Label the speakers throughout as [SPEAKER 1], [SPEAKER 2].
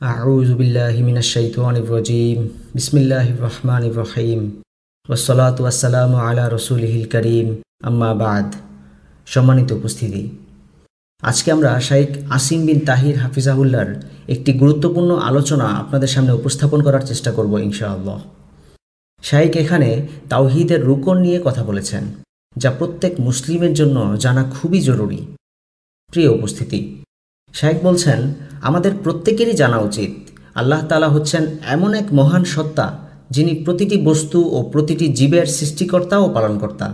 [SPEAKER 1] أعوذ بالله من الشيطان الرجيم بسم الله الرحمن الرحيم والصلاة والسلام على رسوله الكريم أما بعد সম্মানিত উপস্থিতি আজকে আমরা শাইখ আসিম বিন তাহির হাফিজাহুল্লার একটি গুরুত্বপূর্ণ আলোচনা আপনাদের সামনে উপস্থাপন করার চেষ্টা করব ইনশাআল্লাহ শাইখ এখানে তাওহিদের রুকন নিয়ে কথা বলেছেন যা প্রত্যেক মুসলিমের জন্য জানা খুবই জরুরি প্রিয় উপস্থিতি শাইখ বলছেন, আমাদের প্রত্যেকেরই জানা উচিত, আল্লাহ তালা হচ্ছেন এমন এক মহান সত্তা যিনি প্রতিটি বস্তু ও প্রতিটি জীবের সৃষ্টিকর্তা ও পালনকর্তা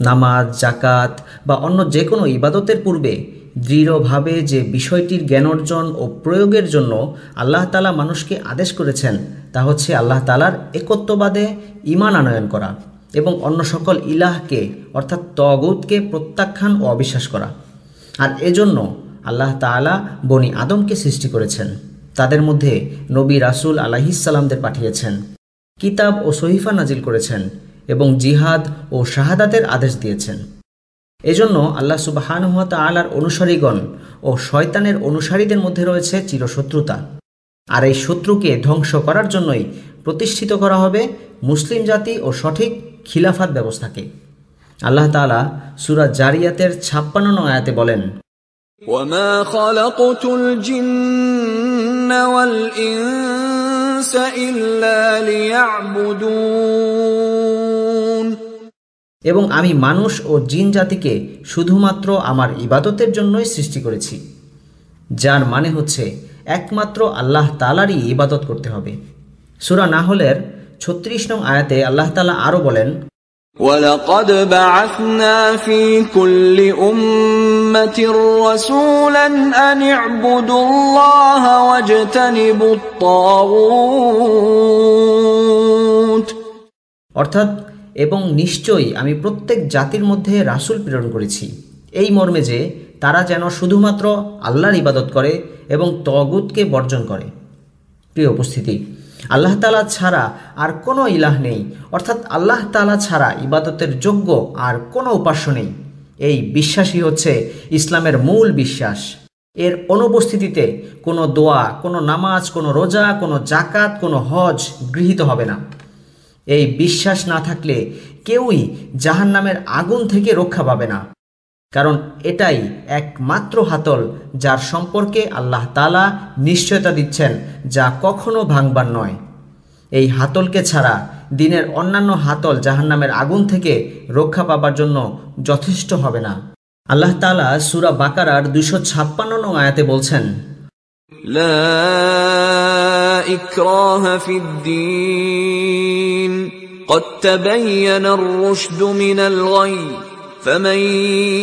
[SPEAKER 1] নামাজ জাকাত বা অন্য যে কোনো ইবাদতের পূর্বে দৃঢ়ভাবে যে বিষয়টির জ্ঞান অর্জন ও প্রয়োগের জন্য আল্লাহ তালা মানুষকে আদেশ করেছেন, তা হচ্ছে আল্লাহ তালার একত্ববাদে ইমান আনয়ন করা এবং অন্য সকল ইলাহকে, অর্থাৎ তগুতকে প্রত্যাখ্যান ও অবিশ্বাস করা। আর এজন্য আল্লাহ তালা বনি আদমকে সৃষ্টি করেছেন। তাদের মধ্যে নবী রাসুল আলাহিসাল্লামদের পাঠিয়েছেন। কিতাব ও সহিফা নাজিল করেছেন এবং জিহাদ ও শাহাদাতের আদেশ দিয়েছেন। এজন্য আল্লাহ সুবাহানুহত আলার অনুসারীগণ ও শয়তানের অনুসারীদের মধ্যে রয়েছে চিরশত্রুতা। আর এই শত্রুকে ধ্বংস করার জন্যই প্রতিষ্ঠিত করা হবে মুসলিম জাতি ও সঠিক খিলাফাত ব্যবস্থাকে। আল্লাহ তালা সুরা জারিয়াতের ছাপ্পান্ন আয়াতে বলেন
[SPEAKER 2] وما خلقت الجن والإنس إلا ليعبدون
[SPEAKER 1] এবং আমি মানুষ ও জিন জাতিকে শুধুমাত্র আমার ইবাদতের জন্যই সৃষ্টি করেছি যার মানে হচ্ছে একমাত্র আল্লাহ তালারই ইবাদত করতে হবে সুরা নাহলের ছত্রিশ নং আয়াতে আল্লাহ তালা আরও বলেন
[SPEAKER 2] ولقد بعثنا في كل أمة رسولا أن اعبدوا الله واجتنبوا الطاغوت
[SPEAKER 1] অর্থাৎ এবং নিশ্চয়ই আমি প্রত্যেক জাতির মধ্যে রাসূল প্রেরণ করেছি এই মর্মে যে তারা যেন শুধুমাত্র আল্লাহর ইবাদত করে এবং তগুতকে বর্জন করে প্রিয় উপস্থিতি আল্লাহ তালা ছাড়া আর কোনো ইলাহ নেই। অর্থাৎ আল্লাহ তালা ছাড়া ইবাদতের যোগ্য আর কোনো উপাস্য নেই। এই বিশ্বাসই হচ্ছে ইসলামের মূল বিশ্বাস। এর অনুপস্থিতিতে কোনো দোয়া, কোনো নামাজ, কোনো রোজা, কোনো জাকাত কোনো হজ গৃহীত হবে না। এই বিশ্বাস না থাকলে কেউই জাহান নামের আগুন থেকে রক্ষা পাবে না। কারণ এটাই একমাত্র হাতল যার সম্পর্কে আল্লাহ তালা নিশ্চয়তা দিচ্ছেন যা কখনো ভাঙবার নয় এই হাতলকে ছাড়া দিনের অন্যান্য হাতল জাহান্নামের আগুন থেকে রক্ষা পাবার জন্য যথেষ্ট হবে না আল্লাহ তালা সুরা বাকারার দুশো ছাপ্পান্ন নং আয়াতে বলছেন
[SPEAKER 2] لا إكراه في الدين قد تبين الرشد من الغي فمن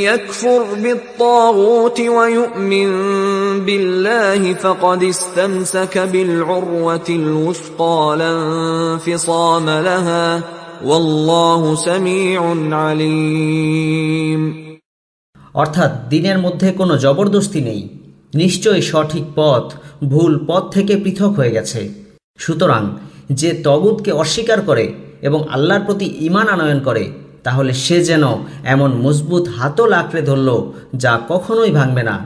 [SPEAKER 2] يكفر بالطاغوت ويؤمن بالله فقد استمسك بالعروة الوثقى لا انفصام لها والله سميع عليم
[SPEAKER 1] অর্থাৎ দিনের মধ্যে কোনো জবরদস্তি নেই নিশ্চয়ই সঠিক পথ ভুল পথ থেকে পৃথক হয়ে গেছে সুতরাং যে তগুতকে অস্বীকার করে এবং আল্লাহর প্রতি ইমান আনয়ন করে তাহলে সে যেন এমন মজবুত হাতল আঁকড়ে ধরল যা কখনোই ভাঙবে না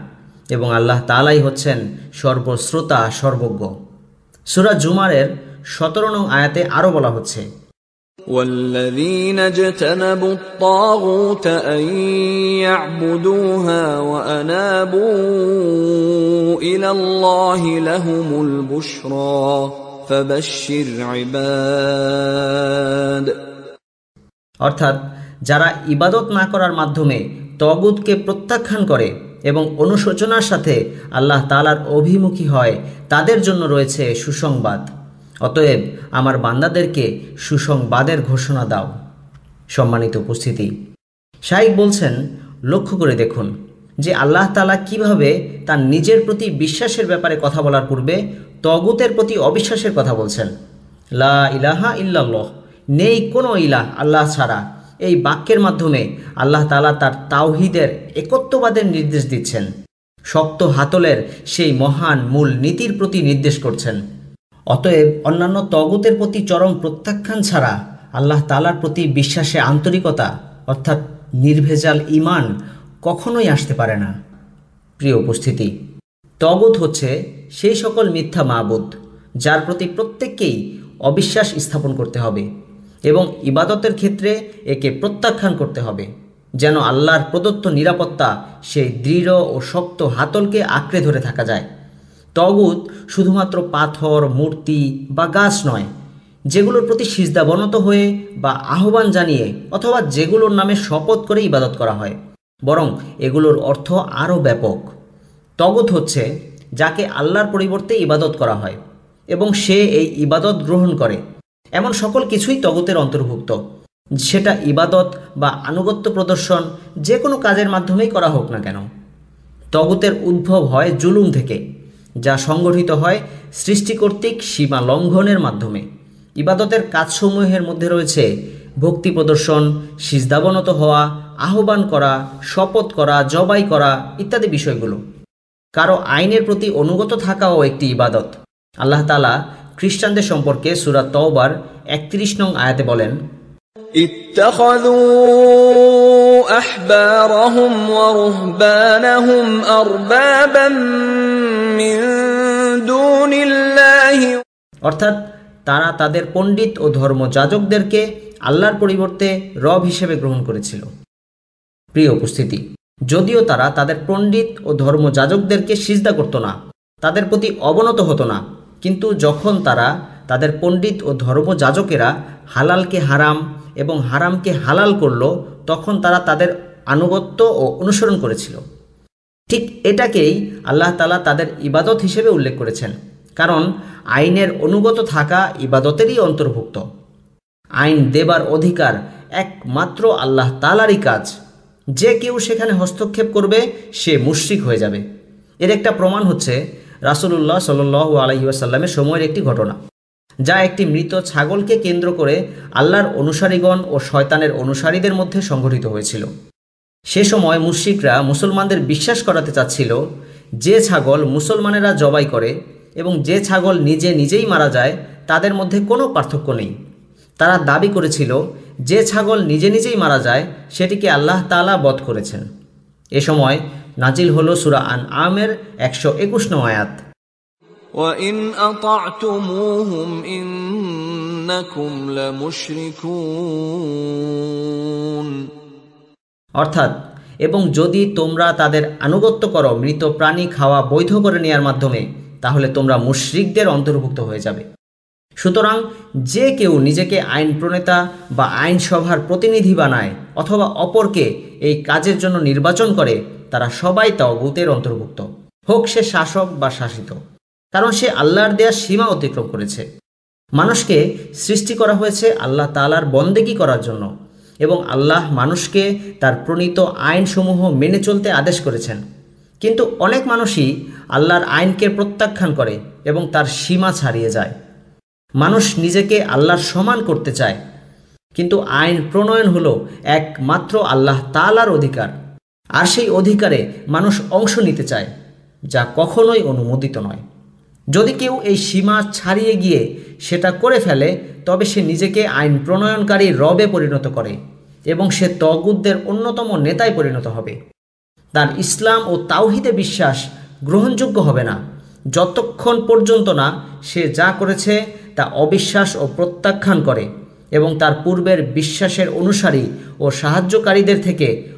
[SPEAKER 1] এবং আল্লাহ তালাই হচ্ছেন সর্বশ্রোতা সর্বজ্ঞ সুরা জুমারের সতেরো নং আয়াতে আরও বলা হচ্ছে
[SPEAKER 2] والذين اجتنبوا الطاغوت أن يعبدوها وأنابوا إلى الله لهم البشرى فبشر عباد
[SPEAKER 1] অর্থাৎ যারা ইবাদত না করার মাধ্যমে তগুতকে প্রত্যাখ্যান করে এবং অনুশোচনার সাথে আল্লাহ তালার অভিমুখী হয়, তাদের জন্য রয়েছে সুসংবাদ। অতএব আমার বান্দাদেরকে সুসংবাদের ঘোষণা দাও। সম্মানিত উপস্থিতি। শাইক বলছেন, লক্ষ্য করে দেখুন যে আল্লাহ তালা কীভাবে তার নিজের প্রতি বিশ্বাসের ব্যাপারে কথা বলার পূর্বে তগুতের প্রতি অবিশ্বাসের কথা বলছেন। লা ইলাহা ইল্লাল্লাহ। নেই কোনো ইলাহ আল্লাহ ছাড়া। এই বাক্যের মাধ্যমে আল্লাহ তালা তার তাওহিদের একত্ববাদের নির্দেশ দিচ্ছেন। শক্ত হাতলের সেই মহান মূল নীতির প্রতি নির্দেশ করছেন। অতএব অন্যান্য তগুতের প্রতি চরম প্রত্যাখ্যান ছাড়া আল্লাহ তালার প্রতি বিশ্বাসে আন্তরিকতা, অর্থাৎ নির্ভেজাল ইমান কখনোই আসতে পারে না। প্রিয় উপস্থিতি, তগুত হচ্ছে সেই সকল মিথ্যা মাবুদ, যার প্রতি প্রত্যেককেই অবিশ্বাস স্থাপন করতে হবে। এবং ইবাদতের ক্ষেত্রে একে প্রত্যাখ্যান করতে হবে, যেন আল্লাহর প্রদত্ত নিরাপত্তা সেই দৃঢ় ও শক্ত হাতলকে আঁকড়ে ধরে থাকা যায়। তগুত শুধুমাত্র পাথর, মূর্তি বা গাছ নয়, যেগুলোর প্রতি সিজদাবনত হয়ে বা আহ্বান জানিয়ে অথবা যেগুলোর নামে শপথ করে ইবাদত করা হয়, বরং এগুলোর অর্থ আরও ব্যাপক। তগত হচ্ছে যাকে আল্লাহর পরিবর্তে ইবাদত করা হয় এবং সে এই ইবাদত গ্রহণ করে। এমন সকল কিছুই তগতের অন্তর্ভুক্ত। সেটা ইবাদত বা আনুগত্য প্রদর্শন যে কোনো কাজের মাধ্যমেই করা হোক না কেন। তগতের উদ্ভব হয় জুলুম থেকে, যা সংগঠিত হয় সৃষ্টি কর্তৃক সীমা লঙ্ঘনের মাধ্যমে। ইবাদতের কাজসমূহের মধ্যে রয়েছে ভক্তি প্রদর্শন, সিজদাবনত হওয়া, আহ্বান করা, শপথ করা, জবাই করা ইত্যাদি বিষয়গুলো। কারও আইনের প্রতি অনুগত থাকাও একটি ইবাদত। আল্লাহ তালা খ্রিস্টানদের সম্পর্কে সুরাত তওবার একত্রিশ নং আয়াতে বলেন
[SPEAKER 2] اتخذوا احبارهم ورهبانهم اربابا من دون الله
[SPEAKER 1] অর্থাৎ তারা তাদের পণ্ডিত ও ধর্মযাজকদেরকে আল্লাহর পরিবর্তে রব হিসেবে গ্রহণ করেছিল প্রিয় উপস্থিতি যদিও তারা তাদের পণ্ডিত ও ধর্মযাজকদেরকে সিজদা করত না তাদের প্রতি অবনত হতো না কিন্তু যখন তারা তাদের পণ্ডিত ও ধর্মযাজকেরা হালালকে হারাম এবং হারামকে হালাল করল, তখন তারা তাদের আনুগত্য ও অনুসরণ করেছিল। ঠিক এটাকেই আল্লাহ তালা তাদের ইবাদত হিসেবে উল্লেখ করেছেন, কারণ আইনের অনুগত থাকা ইবাদতেরই অন্তর্ভুক্ত। আইন দেবার অধিকার একমাত্র আল্লাহ তালারই কাজ। যে কেউ সেখানে হস্তক্ষেপ করবে, সে মুশ্রিক হয়ে যাবে। এর একটা প্রমাণ হচ্ছে রাসুলুল্লাহ সাল আলহিউসাল্লামের সময়ের একটি ঘটনা, যা একটি মৃত ছাগলকে কেন্দ্র করে আল্লাহর অনুসারীগণ ও শয়তানের অনুসারীদের মধ্যে সংঘটিত হয়েছিল। সে সময় মুশ্রিকরা মুসলমানদের বিশ্বাস করাতে চাচ্ছিল, যে ছাগল মুসলমানেরা জবাই করে এবং যে ছাগল নিজে নিজেই মারা যায়, তাদের মধ্যে কোনো পার্থক্য নেই। তারা দাবি করেছিল, যে ছাগল নিজে নিজেই মারা যায়, সেটিকে আল্লাহ তালা বধ করেছেন। এ সময় নাজিল হল সুরা আন আমের একশো একুশ নং আয়াত
[SPEAKER 2] وإن أطعتموهم إنكم لمشركون
[SPEAKER 1] অর্থাৎ এবং যদি তোমরা তাদের আনুগত্য করো মৃত প্রাণী খাওয়া বৈধ করে নেওয়ার মাধ্যমে তাহলে তোমরা মুশরিকদের অন্তর্ভুক্ত হয়ে যাবে সুতরাং যে কেউ নিজেকে আইন প্রণেতা বা আইনসভার প্রতিনিধি বানায় অথবা অপরকে এই কাজের জন্য নির্বাচন করে তারা সবাই তাওগুতের অন্তর্ভুক্ত। হোক সে শাসক বা শাসিত। কারণ সে আল্লাহর দেয়া সীমা অতিক্রম করেছে। মানুষকে সৃষ্টি করা হয়েছে আল্লাহ তালার বন্দেগি করার জন্য এবং আল্লাহ মানুষকে তার প্রণীত আইনসমূহ মেনে চলতে আদেশ করেছেন। কিন্তু অনেক মানুষই আল্লাহর আইনকে প্রত্যাখ্যান করে এবং তার সীমা ছাড়িয়ে যায়। মানুষ নিজেকে আল্লাহর সমান করতে চায়। কিন্তু আইন প্রণয়ন হলো একমাত্র আল্লাহ তালার অধিকার। আর সেই অধিকারে মানুষ অংশ নিতে চায়, যা কখনোই অনুমোদিত নয়। যদি কেউ এই সীমা ছাড়িয়ে গিয়ে সেটা করে ফেলে, তবে সে নিজেকে আইন প্রণয়নকারী রবে পরিণত করে এবং সে তগুদদের অন্যতম নেতায় পরিণত হবে। তার ইসলাম ও তাওহিদে বিশ্বাস গ্রহণযোগ্য হবে না। যতক্ষণ পর্যন্ত না সে যা করেছে তা অবিশ্বাস ও প্রত্যাখ্যান করে এবং তার পূর্বের বিশ্বাসের অনুসারী ও সাহায্যকারীদের থেকে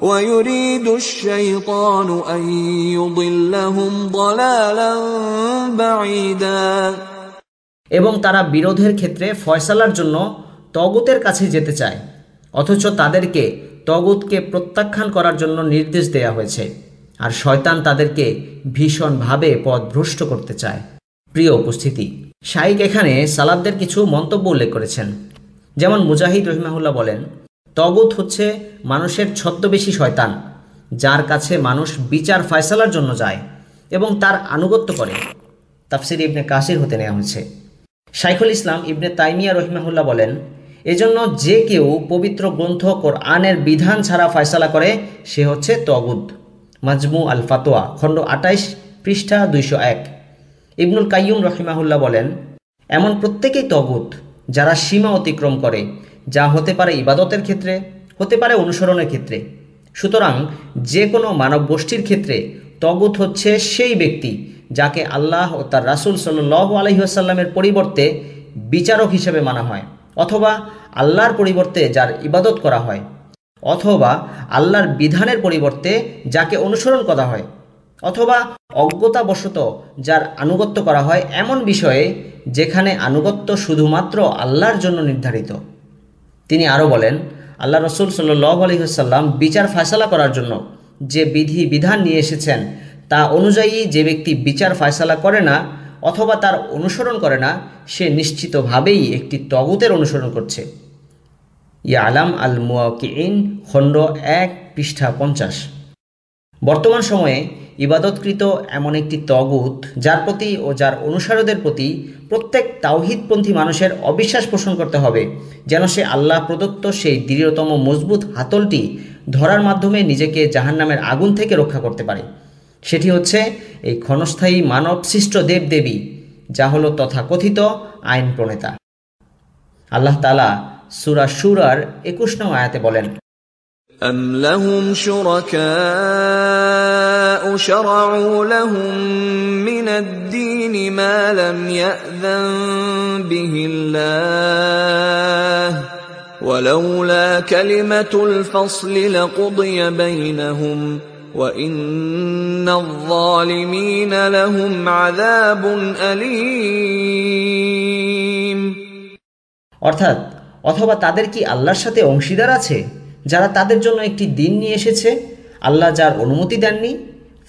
[SPEAKER 2] ويريد الشيطان أن يضلهم ضلالا بعيدا
[SPEAKER 1] এবং তারা বিরোধের ক্ষেত্রে ফয়সালার জন্য তগুতের কাছে যেতে চায় অথচ তাদেরকে তগুতকে প্রত্যাখ্যান করার জন্য নির্দেশ দেয়া হয়েছে আর শয়তান তাদেরকে ভীষণভাবে পথভ্রষ্ট করতে চায় প্রিয় উপস্থিতি শাইক এখানে সালাবদের কিছু মন্তব্য উল্লেখ করেছেন যেমন মুজাহিদ রহিমাহুল্লাহ বলেন তগুত হচ্ছে মানুষের ছদ্মবেশী শয়তান, যার কাছে মানুষ বিচার ফয়সালার জন্য যায় এবং তার আনুগত্য করে। তাফসির ইবনে কাসির হতে নেওয়া হয়েছে। শাইখুল ইসলাম ইবনে তাইমিয়া রহিমাহুল্লাহ বলেন, এজন্য যে কেউ পবিত্র গ্রন্থ কোরআনের বিধান ছাড়া ফয়সালা করে, সে হচ্ছে তগুদ মাজমু আল ফাতোয়া, খণ্ড আটাইশ, পৃষ্ঠা দুইশো এক। ইবনুল কাইয়ুম রহিমাহুল্লাহ বলেন, এমন প্রত্যেকেই তগুত, যারা সীমা অতিক্রম করে যা হতে পারে ইবাদতের ক্ষেত্রে, হতে পারে অনুসরণের ক্ষেত্রে। সুতরাং যে কোনো মানব গোষ্ঠীর ক্ষেত্রে তগুত হচ্ছে সেই ব্যক্তি যাকে আল্লাহ ও তার রাসুল সাল্লাহ আলহিহাসাল্লামের পরিবর্তে বিচারক হিসেবে মানা হয়, অথবা আল্লাহর পরিবর্তে যার ইবাদত করা হয়, অথবা আল্লাহর বিধানের পরিবর্তে যাকে অনুসরণ করা হয়, অথবা অজ্ঞতাবশত যার আনুগত্য করা হয় এমন বিষয়ে যেখানে আনুগত্য শুধুমাত্র আল্লাহর জন্য নির্ধারিত। তিনি আরও বলেন, আল্লাহ রসুল সাল্লাহ আলহিহাসাল্লাম বিচার ফয়সালা করার জন্য যে বিধি বিধান নিয়ে এসেছেন, তা অনুযায়ী যে ব্যক্তি বিচার ফয়সালা করে না অথবা তার অনুসরণ করে না, সে নিশ্চিতভাবেই একটি তগুতের অনুসরণ করছে। ইয়া আলাম আল মুয়াকিন খণ্ড এক পৃষ্ঠা পঞ্চাশ। বর্তমান সময়ে ইবাদতকৃত এমন একটি তগুত যার প্রতি ও যার অনুসারীদের প্রতি প্রত্যেক তাওহিদপন্থী মানুষের অবিশ্বাস পোষণ করতে হবে যেন সে আল্লাহ প্রদত্ত সেই দৃঢ়তম মজবুত হাতলটি ধরার মাধ্যমে নিজেকে জাহান্নামের আগুন থেকে রক্ষা করতে পারে সেটি হচ্ছে এই ক্ষণস্থায়ী মানব সৃষ্ট দেবদেবী যা হলো তথাকথিত আইন প্রণেতা আল্লাহ তালা সুরা সুরার একুশ নং আয়াতে বলেন
[SPEAKER 2] أم لهم شركاء شرعوا لهم من الدين ما لم يأذن به الله ولولا كلمة الفصل لقضي بينهم وإن الظالمين لهم عذاب أليم
[SPEAKER 1] অর্থাৎ অথবা তাদের কি আল্লাহর সাথে অংশীদার আছে যারা তাদের জন্য একটি দিন নিয়ে এসেছে আল্লাহ যার অনুমতি দেননি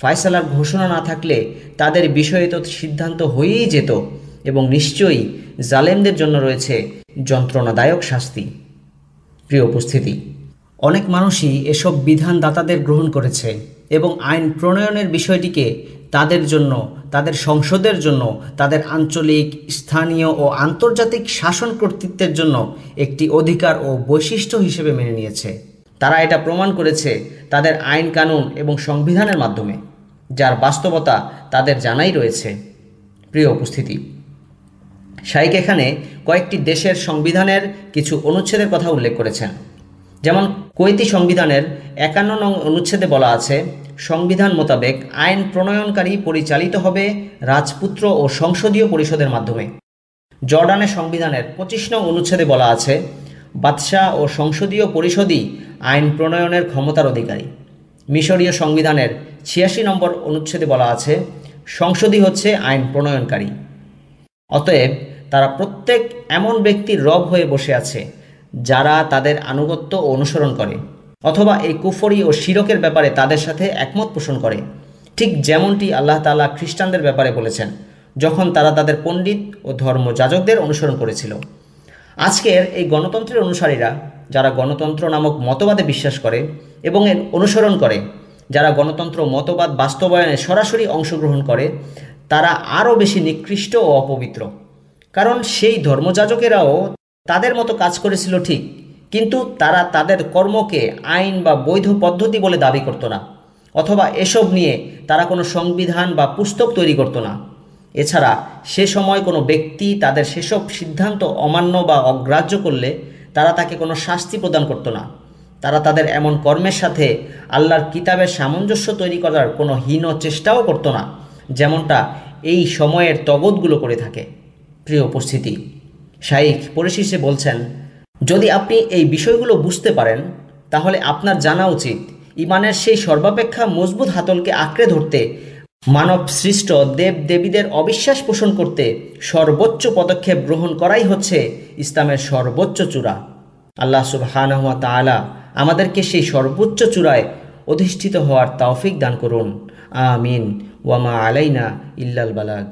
[SPEAKER 1] ফায়সালার ঘোষণা না থাকলে তাদের বিষয়ে তো সিদ্ধান্ত হয়েই যেত এবং নিশ্চয়ই জালেমদের জন্য রয়েছে যন্ত্রণাদায়ক শাস্তি। প্রিয় উপস্থিতি, অনেক মানুষই এসব বিধানদাতাদের গ্রহণ করেছে এবং আইন প্রণয়নের বিষয়টিকে তাদের জন্য, তাদের সংসদের জন্য, তাদের আঞ্চলিক, স্থানীয় ও আন্তর্জাতিক শাসন কর্তৃত্বের জন্য একটি অধিকার ও বৈশিষ্ট্য হিসেবে মেনে নিয়েছে। তারা এটা প্রমাণ করেছে তাদের আইন কানুন এবং সংবিধানের মাধ্যমে, যার বাস্তবতা তাদের জানাই রয়েছে। প্রিয় উপস্থিতি শাইক এখানে কয়েকটি দেশের সংবিধানের কিছু অনুচ্ছেদের কথা উল্লেখ করেছেন। যেমন কৈতি সংবিধানের একান্ন নং অনুচ্ছেদে বলা আছে, সংবিধান মোতাবেক আইন প্রণয়নকারী পরিচালিত হবে রাজপুত্র ও সংসদীয় পরিষদের মাধ্যমে। জর্ডানের সংবিধানের পঁচিশ নং অনুচ্ছেদে বলা আছে, বাদশাহ ও সংসদীয় পরিষদই আইন প্রণয়নের ক্ষমতার অধিকারী। মিশরীয় সংবিধানের ছিয়াশি নম্বর অনুচ্ছেদে বলা আছে, সংসদই হচ্ছে আইন প্রণয়নকারী। অতএব তারা প্রত্যেক এমন ব্যক্তির রব হয়ে বসে আছে, যারা তাদের আনুগত্য অনুসরণ করে, অথবা এই কুফরি ও শিরকের ব্যাপারে তাদের সাথে একমত পোষণ করে। ঠিক যেমনটি আল্লাহ তালা খ্রিস্টানদের ব্যাপারে বলেছেন, যখন তারা তাদের পণ্ডিত ও ধর্মযাজকদের অনুসরণ করেছিল। আজকের এই গণতন্ত্রের অনুসারীরা, যারা গণতন্ত্র নামক মতবাদে বিশ্বাস করে এবং এর অনুসরণ করে, যারা গণতন্ত্র মতবাদ বাস্তবায়নে সরাসরি অংশগ্রহণ করে, তারা আরও বেশি নিকৃষ্ট ও অপবিত্র। কারণ সেই ধর্মযাজকেরাও তাদের মতো কাজ করেছিল ঠিক, কিন্তু তারা তাদের কর্মকে আইন বা বৈধ পদ্ধতি বলে দাবি করত না, অথবা এসব নিয়ে তারা কোনো সংবিধান বা পুস্তক তৈরি করতো না। এছাড়া সে সময় কোনো ব্যক্তি তাদের সেসব সিদ্ধান্ত অমান্য বা অগ্রাহ্য করলে তারা তাকে কোনো শাস্তি প্রদান করতো না। তারা তাদের এমন কর্মের সাথে আল্লাহর কিতাবের সামঞ্জস্য তৈরি করার কোনো হীন চেষ্টাও করতো না, যেমনটা এই সময়ের তগদগুলো করে থাকে। প্রিয় উপস্থিতি, শাইখ পরিশেষে বলছেন, যদি আপনি এই বিষয়গুলো বুঝতে পারেন, তাহলে আপনার জানা উচিত, ইমানের সেই সর্বাপেক্ষা মজবুত হাতলকে আঁকড়ে ধরতে মানব সৃষ্ট দেব দেবীদের অবিশ্বাস পোষণ করতে সর্বোচ্চ পদক্ষেপ গ্রহণ করাই হচ্ছে ইসলামের সর্বোচ্চ চূড়া। আল্লাহ সুবহানাহুয়া তাআলা আমাদেরকে সেই সর্বোচ্চ চূড়ায় অধিষ্ঠিত হওয়ার তৌফিক দান করুন। আমিন। ওয়ামা আলাইনা ইল্লাল বালাগ।